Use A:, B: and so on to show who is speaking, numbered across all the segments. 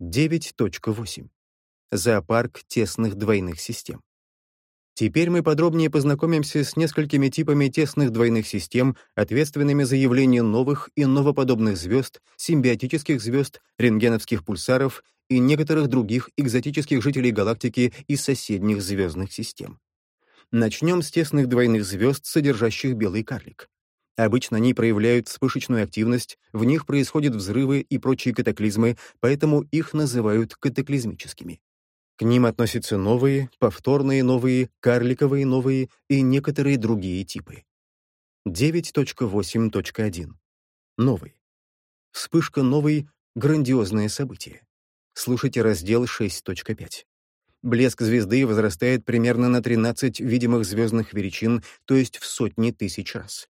A: 9.8. Зоопарк тесных двойных систем. Теперь мы подробнее познакомимся с несколькими типами тесных двойных систем, ответственными за явление новых и новоподобных звезд, симбиотических звезд, рентгеновских пульсаров и некоторых других экзотических жителей галактики из соседних звездных систем. Начнем с тесных двойных звезд, содержащих белый карлик. Обычно они проявляют вспышечную активность, в них происходят взрывы и прочие катаклизмы, поэтому их называют катаклизмическими. К ним относятся новые, повторные новые, карликовые новые и некоторые другие типы. 9.8.1. Новый. Вспышка новый — грандиозное событие. Слушайте раздел 6.5. Блеск звезды возрастает примерно на 13 видимых звездных величин, то есть в сотни тысяч раз.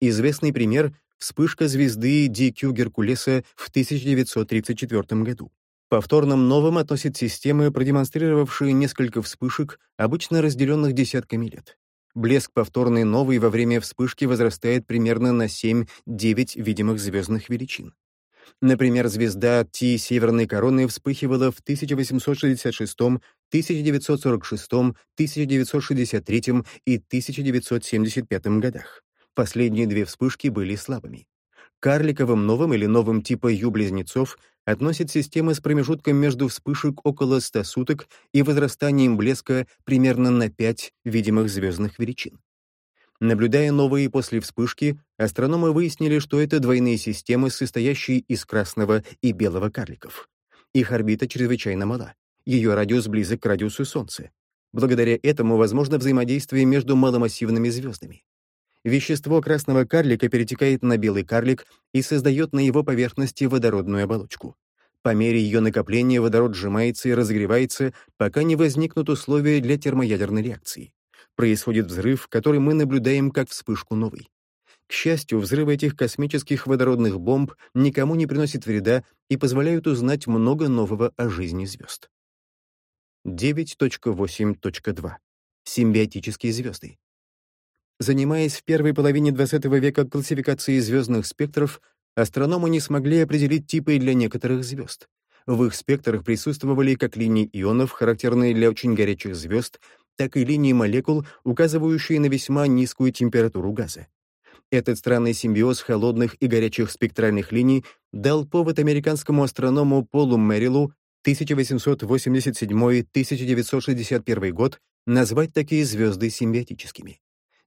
A: Известный пример — вспышка звезды DQ Геркулеса в 1934 году. Повторным новым относят системы, продемонстрировавшие несколько вспышек, обычно разделенных десятками лет. Блеск повторный новый во время вспышки возрастает примерно на 7-9 видимых звездных величин. Например, звезда Ти Северной Короны вспыхивала в 1866, 1946, 1963 и 1975 годах. Последние две вспышки были слабыми. Карликовым новым или новым типа Ю-близнецов относят системы с промежутком между вспышек около 100 суток и возрастанием блеска примерно на 5 видимых звездных величин. Наблюдая новые после вспышки, астрономы выяснили, что это двойные системы, состоящие из красного и белого карликов. Их орбита чрезвычайно мала. Ее радиус близок к радиусу Солнца. Благодаря этому возможно взаимодействие между маломассивными звездами. Вещество красного карлика перетекает на белый карлик и создает на его поверхности водородную оболочку. По мере ее накопления водород сжимается и разогревается, пока не возникнут условия для термоядерной реакции. Происходит взрыв, который мы наблюдаем как вспышку новой. К счастью, взрывы этих космических водородных бомб никому не приносят вреда и позволяют узнать много нового о жизни звезд. 9.8.2. Симбиотические звезды. Занимаясь в первой половине XX века классификацией звездных спектров, астрономы не смогли определить типы для некоторых звезд. В их спектрах присутствовали как линии ионов, характерные для очень горячих звезд, так и линии молекул, указывающие на весьма низкую температуру газа. Этот странный симбиоз холодных и горячих спектральных линий дал повод американскому астроному Полу Мэрилу 1887-1961 год назвать такие звезды симбиотическими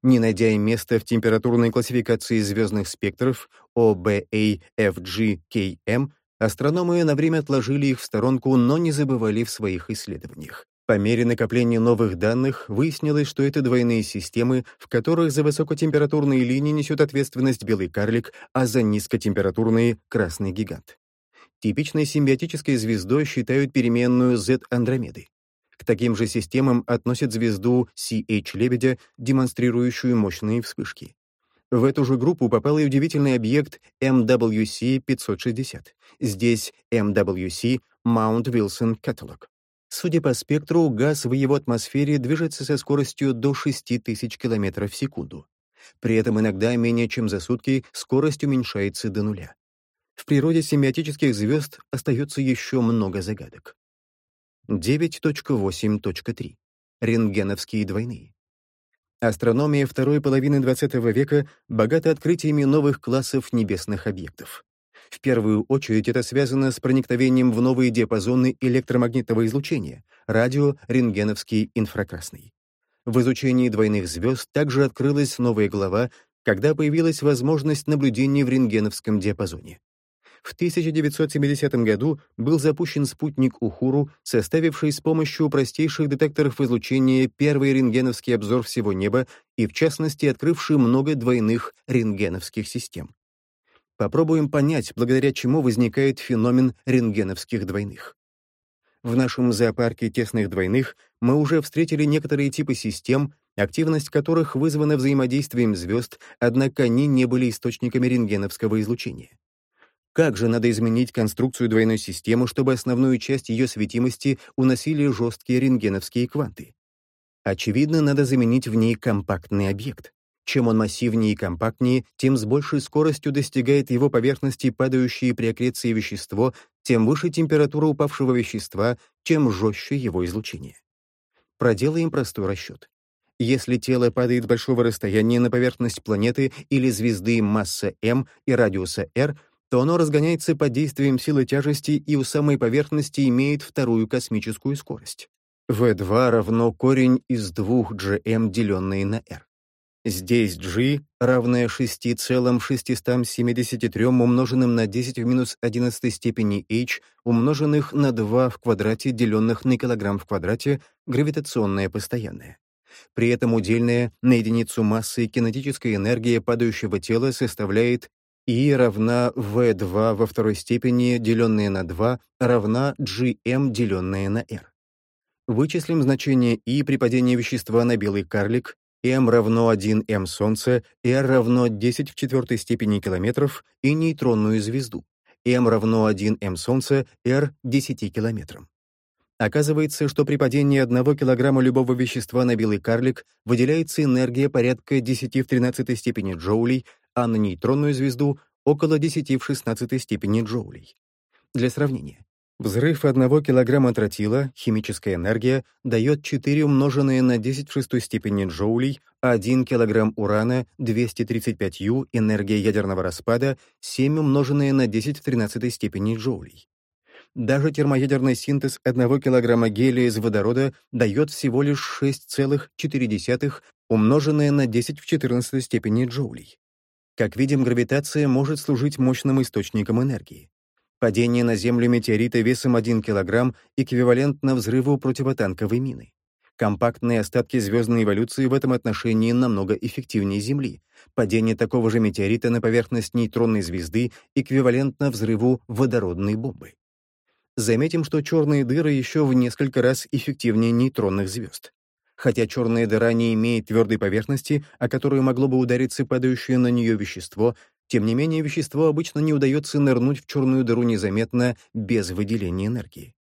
A: не найдя им места в температурной классификации звездных спектров OBA-FG-KM, астрономы на время отложили их в сторонку, но не забывали в своих исследованиях. По мере накопления новых данных выяснилось, что это двойные системы, в которых за высокотемпературные линии несет ответственность белый карлик, а за низкотемпературные — красный гигант. Типичной симбиотической звездой считают переменную Z Андромеды. К таким же системам относят звезду CH-лебедя, демонстрирующую мощные вспышки. В эту же группу попал и удивительный объект MWC-560. Здесь MWC — Mount Wilson Catalog. Судя по спектру, газ в его атмосфере движется со скоростью до 6000 км в секунду. При этом иногда менее чем за сутки скорость уменьшается до нуля. В природе семиотических звезд остается еще много загадок. 9.8.3. Рентгеновские двойные. Астрономия второй половины XX века богата открытиями новых классов небесных объектов. В первую очередь это связано с проникновением в новые диапазоны электромагнитного излучения — радио, рентгеновский, инфракрасный. В изучении двойных звезд также открылась новая глава, когда появилась возможность наблюдения в рентгеновском диапазоне. В 1970 году был запущен спутник Ухуру, составивший с помощью простейших детекторов излучения первый рентгеновский обзор всего неба и, в частности, открывший много двойных рентгеновских систем. Попробуем понять, благодаря чему возникает феномен рентгеновских двойных. В нашем зоопарке тесных двойных мы уже встретили некоторые типы систем, активность которых вызвана взаимодействием звезд, однако они не были источниками рентгеновского излучения. Как же надо изменить конструкцию двойной системы, чтобы основную часть ее светимости уносили жесткие рентгеновские кванты? Очевидно, надо заменить в ней компактный объект. Чем он массивнее и компактнее, тем с большей скоростью достигает его поверхности падающее при аккреции вещество, тем выше температура упавшего вещества, тем жестче его излучение. Проделаем простой расчет. Если тело падает большого расстояния на поверхность планеты или звезды масса m и радиуса r, то оно разгоняется под действием силы тяжести и у самой поверхности имеет вторую космическую скорость. v2 равно корень из 2gm, деленное на r. Здесь g, равное 6,673 умноженным на 10 в минус 11 степени h, умноженных на 2 в квадрате, деленных на килограмм в квадрате, гравитационное постоянное. При этом удельная на единицу массы кинетическая энергия падающего тела составляет I равна V2 во второй степени, деленное на 2, равна GM, деленное на R. Вычислим значение I при падении вещества на белый карлик, m равно 1 m Солнца, r равно 10 в четвертой степени километров и нейтронную звезду, m равно 1 m Солнца, r 10 километрам. Оказывается, что при падении 1 килограмма любого вещества на белый карлик выделяется энергия порядка 10 в 13 степени джоулей, а на нейтронную звезду — около 10 в 16 степени джоулей. Для сравнения, Взрыв одного килограмма тротила, химическая энергия, дает 4 умноженное на 10 в шестой степени джоулей, а 1 килограмм урана, 235 Ю, энергия ядерного распада, 7 умноженное на 10 в 13 степени джоулей. Даже термоядерный синтез 1 килограмма гелия из водорода дает всего лишь 6,4 умноженное на 10 в 14 степени джоулей. Как видим, гравитация может служить мощным источником энергии. Падение на Землю метеорита весом 1 кг эквивалентно взрыву противотанковой мины. Компактные остатки звездной эволюции в этом отношении намного эффективнее Земли. Падение такого же метеорита на поверхность нейтронной звезды эквивалентно взрыву водородной бомбы. Заметим, что черные дыры еще в несколько раз эффективнее нейтронных звезд. Хотя черная дыра не имеет твердой поверхности, о которую могло бы удариться падающее на нее вещество, тем не менее, веществу обычно не удается нырнуть в черную дыру незаметно, без выделения энергии.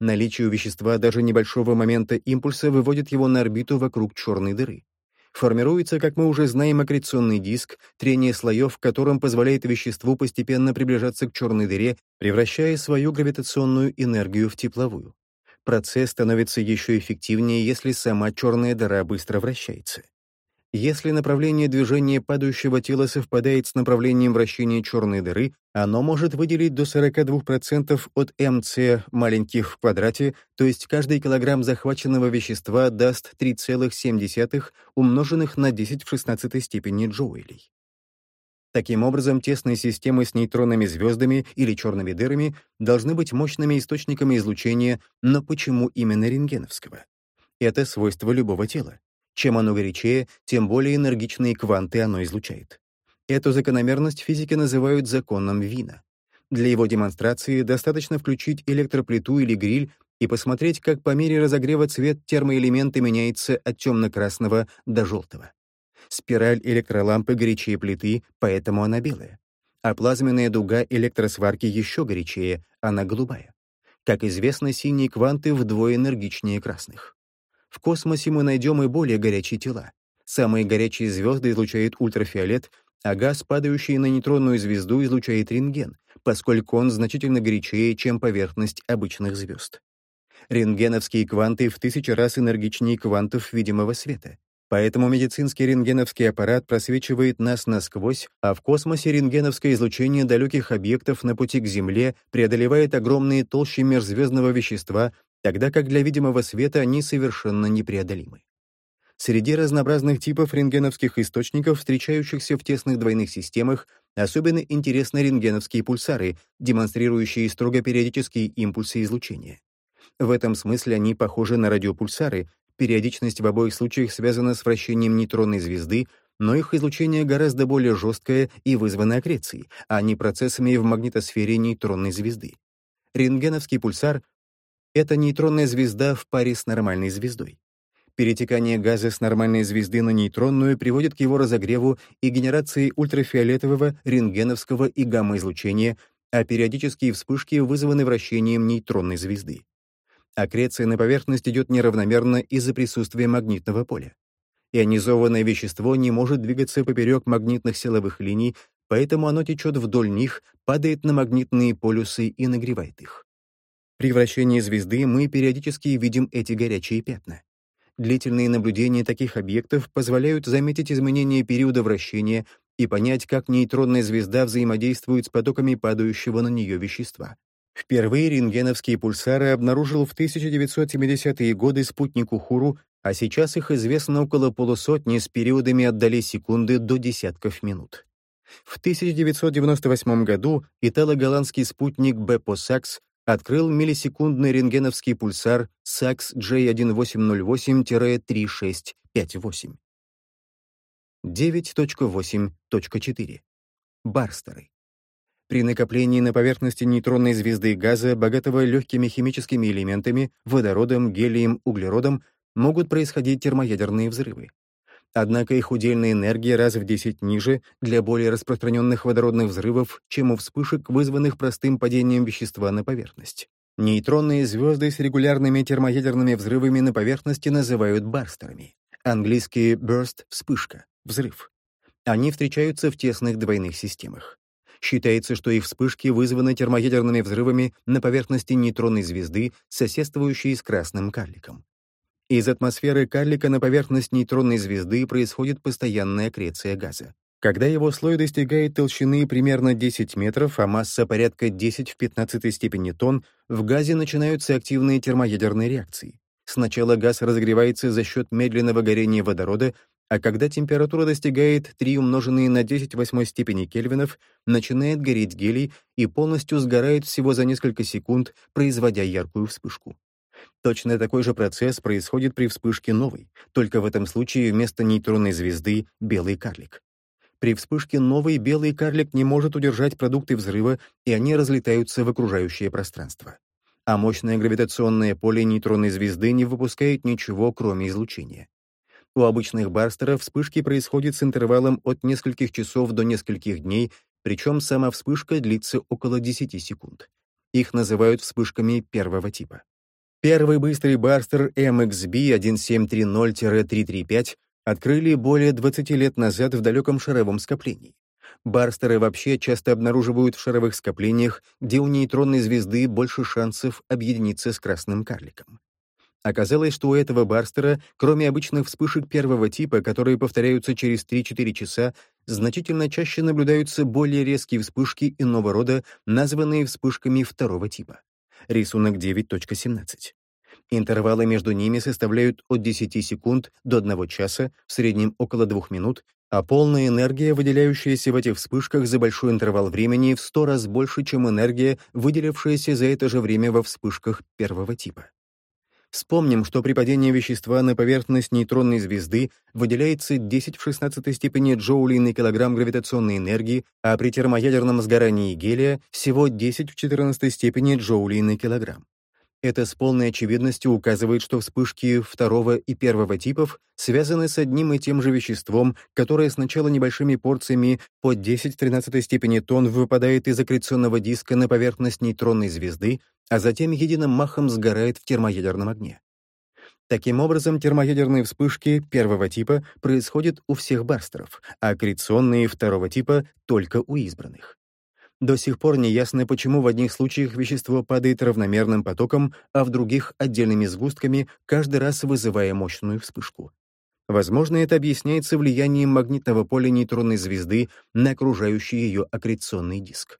A: Наличие у вещества даже небольшого момента импульса выводит его на орбиту вокруг черной дыры. Формируется, как мы уже знаем, аккреционный диск, трение слоев, в котором позволяет веществу постепенно приближаться к черной дыре, превращая свою гравитационную энергию в тепловую. Процесс становится еще эффективнее, если сама черная дыра быстро вращается. Если направление движения падающего тела совпадает с направлением вращения черной дыры, оно может выделить до 42% от МЦ маленьких в квадрате, то есть каждый килограмм захваченного вещества даст 3,7 умноженных на 10 в 16 степени джоулей. Таким образом, тесные системы с нейтронными звездами или черными дырами должны быть мощными источниками излучения, но почему именно рентгеновского? Это свойство любого тела. Чем оно горячее, тем более энергичные кванты оно излучает. Эту закономерность физики называют законом Вина. Для его демонстрации достаточно включить электроплиту или гриль и посмотреть, как по мере разогрева цвет термоэлемента меняется от темно-красного до желтого. Спираль электролампы горячее плиты, поэтому она белая. А плазменная дуга электросварки еще горячее, она голубая. Как известно, синие кванты вдвое энергичнее красных. В космосе мы найдем и более горячие тела. Самые горячие звезды излучают ультрафиолет, а газ, падающий на нейтронную звезду, излучает рентген, поскольку он значительно горячее, чем поверхность обычных звезд. Рентгеновские кванты в тысячу раз энергичнее квантов видимого света. Поэтому медицинский рентгеновский аппарат просвечивает нас насквозь, а в космосе рентгеновское излучение далеких объектов на пути к Земле преодолевает огромные толщи межзвездного вещества, тогда как для видимого света они совершенно непреодолимы. Среди разнообразных типов рентгеновских источников, встречающихся в тесных двойных системах, особенно интересны рентгеновские пульсары, демонстрирующие строго периодические импульсы излучения. В этом смысле они похожи на радиопульсары, периодичность в обоих случаях связана с вращением нейтронной звезды, но их излучение гораздо более жесткое и вызвано аккрецией, а не процессами в магнитосфере нейтронной звезды. Рентгеновский пульсар это нейтронная звезда в паре с нормальной звездой. Перетекание газа с нормальной звезды на нейтронную приводит к его разогреву и генерации ультрафиолетового, рентгеновского и гамма-излучения, а периодические вспышки вызваны вращением нейтронной звезды. Аккреция на поверхность идет неравномерно из-за присутствия магнитного поля. Ионизованное вещество не может двигаться поперек магнитных силовых линий, поэтому оно течет вдоль них, падает на магнитные полюсы и нагревает их. При вращении звезды мы периодически видим эти горячие пятна. Длительные наблюдения таких объектов позволяют заметить изменения периода вращения и понять, как нейтронная звезда взаимодействует с потоками падающего на нее вещества. Впервые рентгеновские пульсары обнаружил в 1970-е годы спутник Ухуру, а сейчас их известно около полусотни с периодами от долей секунды до десятков минут. В 1998 году итало-голландский спутник Бепо-Сакс открыл миллисекундный рентгеновский пульсар SAX J1808-3658. 9.8.4. Барстеры. При накоплении на поверхности нейтронной звезды газа, богатого легкими химическими элементами, водородом, гелием, углеродом, могут происходить термоядерные взрывы. Однако их удельная энергия раз в 10 ниже для более распространенных водородных взрывов, чем у вспышек, вызванных простым падением вещества на поверхность. Нейтронные звезды с регулярными термоядерными взрывами на поверхности называют барстерами. Английский burst — вспышка, взрыв. Они встречаются в тесных двойных системах. Считается, что их вспышки вызваны термоядерными взрывами на поверхности нейтронной звезды, соседствующей с красным карликом. Из атмосферы карлика на поверхность нейтронной звезды происходит постоянная аккреция газа. Когда его слой достигает толщины примерно 10 метров, а масса порядка 10 в 15 степени тонн, в газе начинаются активные термоядерные реакции. Сначала газ разогревается за счет медленного горения водорода, а когда температура достигает 3 умноженные на 10 восьмой степени кельвинов, начинает гореть гелий и полностью сгорает всего за несколько секунд, производя яркую вспышку. Точно такой же процесс происходит при вспышке новой, только в этом случае вместо нейтронной звезды — белый карлик. При вспышке новый белый карлик не может удержать продукты взрыва, и они разлетаются в окружающее пространство. А мощное гравитационное поле нейтронной звезды не выпускает ничего, кроме излучения. У обычных барстеров вспышки происходят с интервалом от нескольких часов до нескольких дней, причем сама вспышка длится около 10 секунд. Их называют вспышками первого типа. Первый быстрый барстер MXB 1730-335 открыли более 20 лет назад в далеком шаровом скоплении. Барстеры вообще часто обнаруживают в шаровых скоплениях, где у нейтронной звезды больше шансов объединиться с красным карликом. Оказалось, что у этого барстера, кроме обычных вспышек первого типа, которые повторяются через 3-4 часа, значительно чаще наблюдаются более резкие вспышки иного рода, названные вспышками второго типа. Рисунок 9.17. Интервалы между ними составляют от 10 секунд до 1 часа, в среднем около 2 минут, а полная энергия, выделяющаяся в этих вспышках за большой интервал времени, в 100 раз больше, чем энергия, выделявшаяся за это же время во вспышках первого типа. Вспомним, что при падении вещества на поверхность нейтронной звезды выделяется 10 в 16 степени джоулей на килограмм гравитационной энергии, а при термоядерном сгорании гелия всего 10 в 14 степени джоулей на килограмм. Это с полной очевидностью указывает, что вспышки второго и первого типов связаны с одним и тем же веществом, которое сначала небольшими порциями по 10 в 13 степени тонн выпадает из аккреционного диска на поверхность нейтронной звезды, а затем единым махом сгорает в термоядерном огне. Таким образом, термоядерные вспышки первого типа происходят у всех барстеров, а аккреционные второго типа — только у избранных. До сих пор не ясно, почему в одних случаях вещество падает равномерным потоком, а в других — отдельными сгустками, каждый раз вызывая мощную вспышку. Возможно, это объясняется влиянием магнитного поля нейтронной звезды на окружающий ее аккреционный диск.